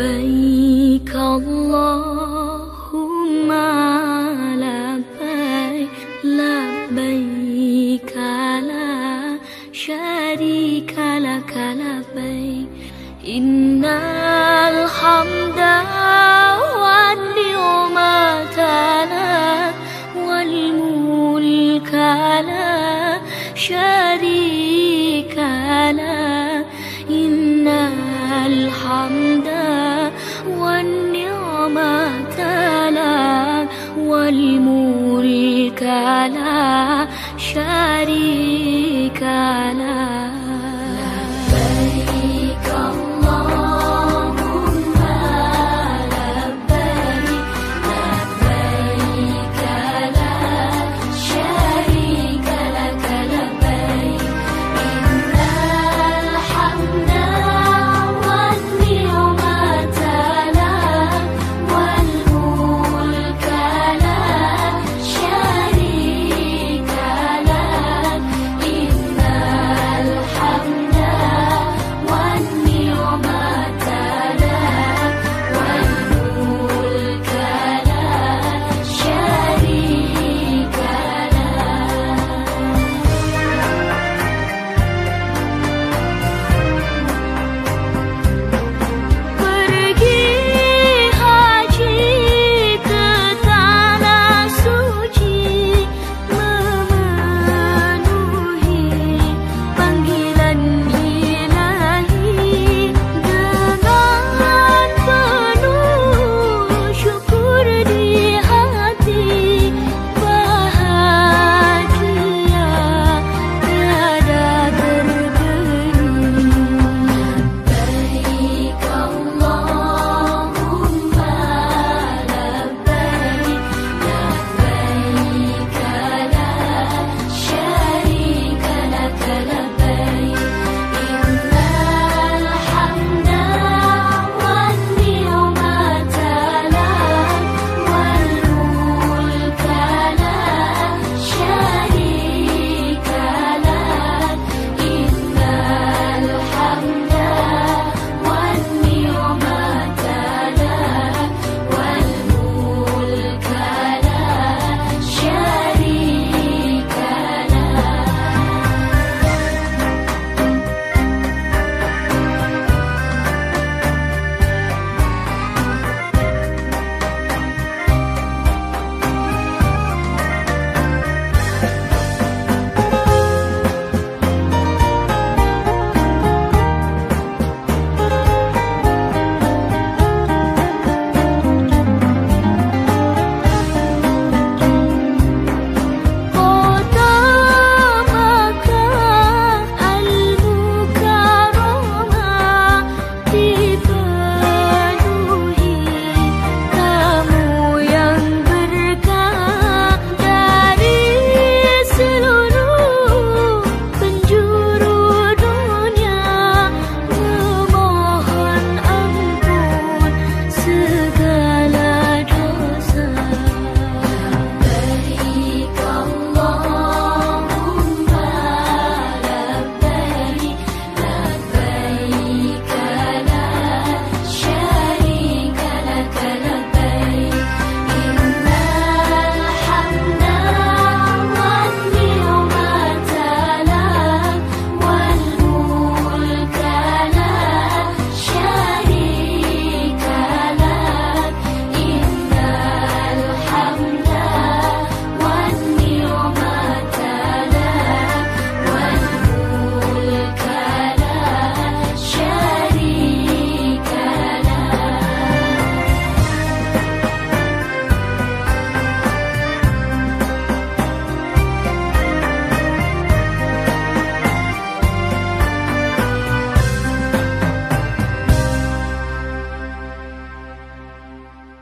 لبيك اللهم لبيك لبيك لا شريك لك لبيك. إن الحمد والنعمة لك والملك لا شريك لك